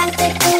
bastante tú.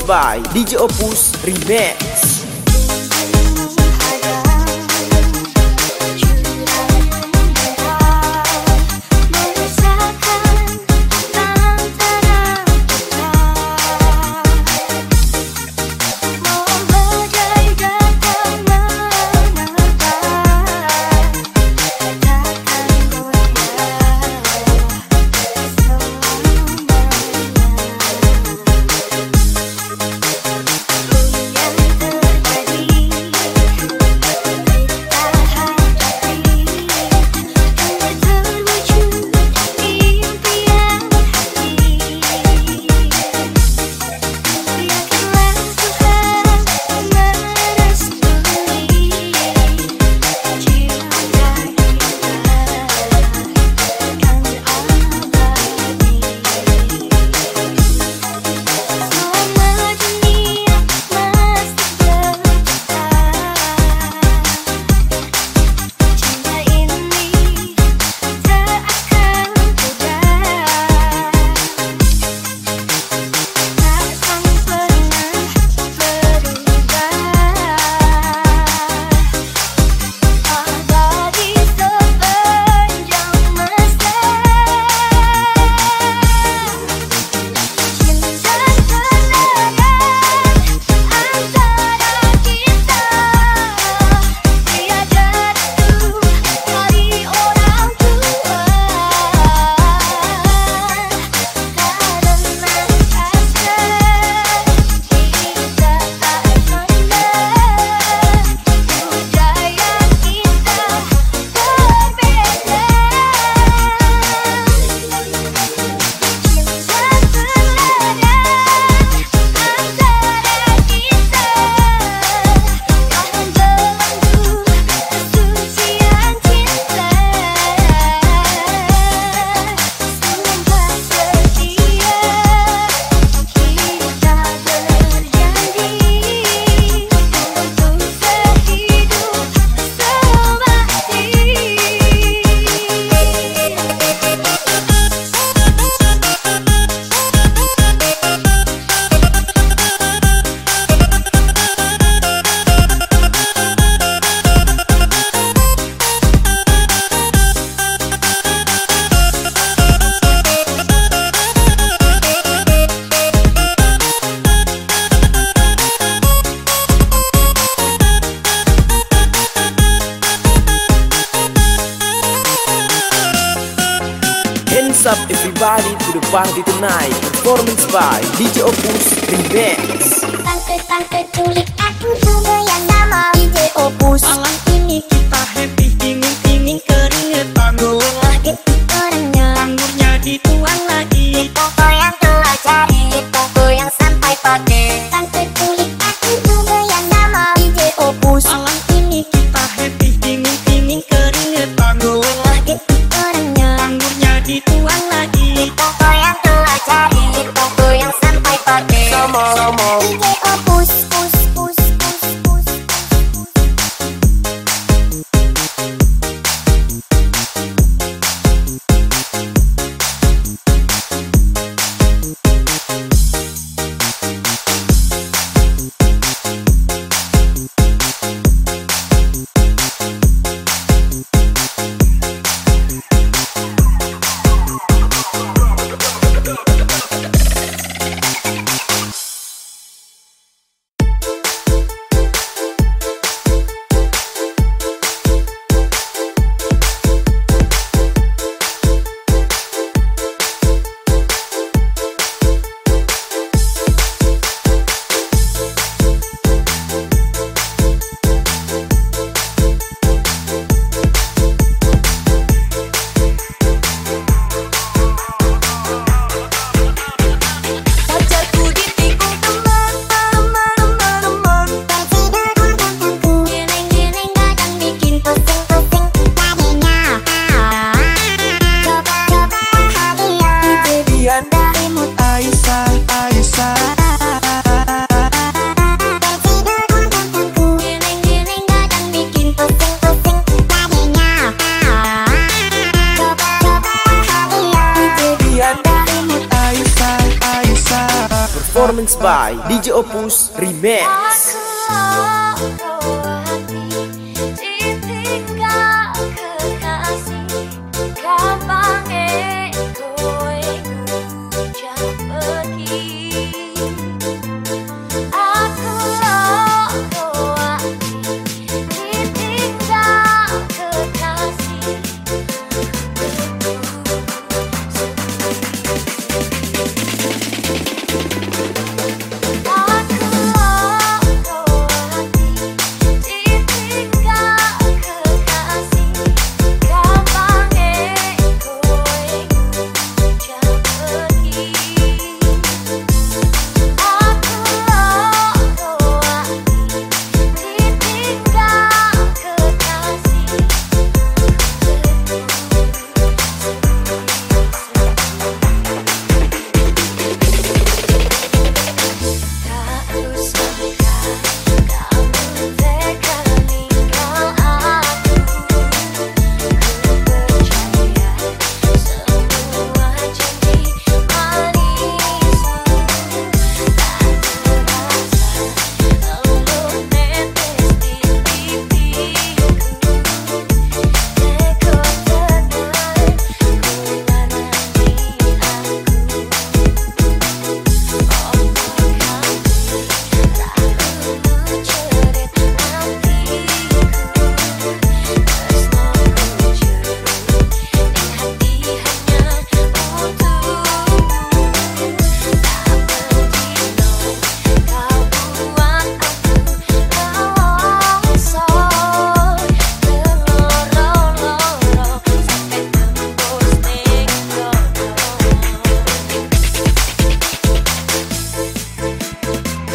by DJ Opus Remix Wardi Tunai Performance by DJ Opus Remix. Tante-tante culik aku juga yang nama DJ Opus. Malam ini kita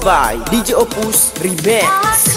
by DJ Opus Remix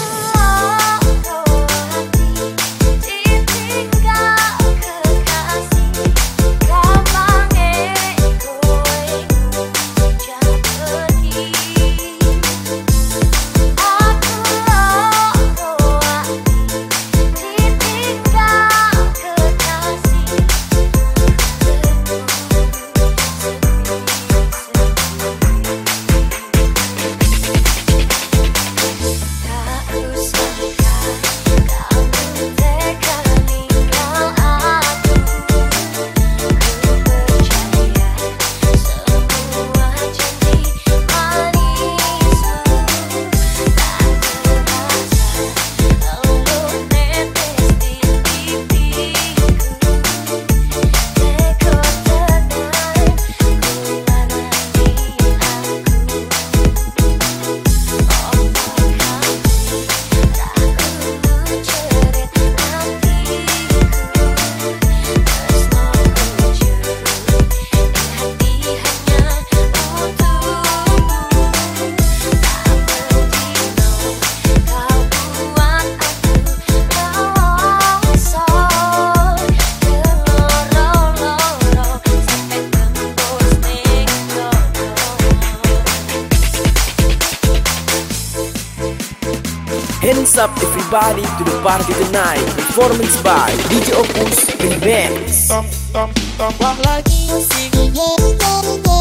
Hands up everybody? To the party tonight. Performance by DJ Opus Remix. Musik Yeah, yeah, yeah.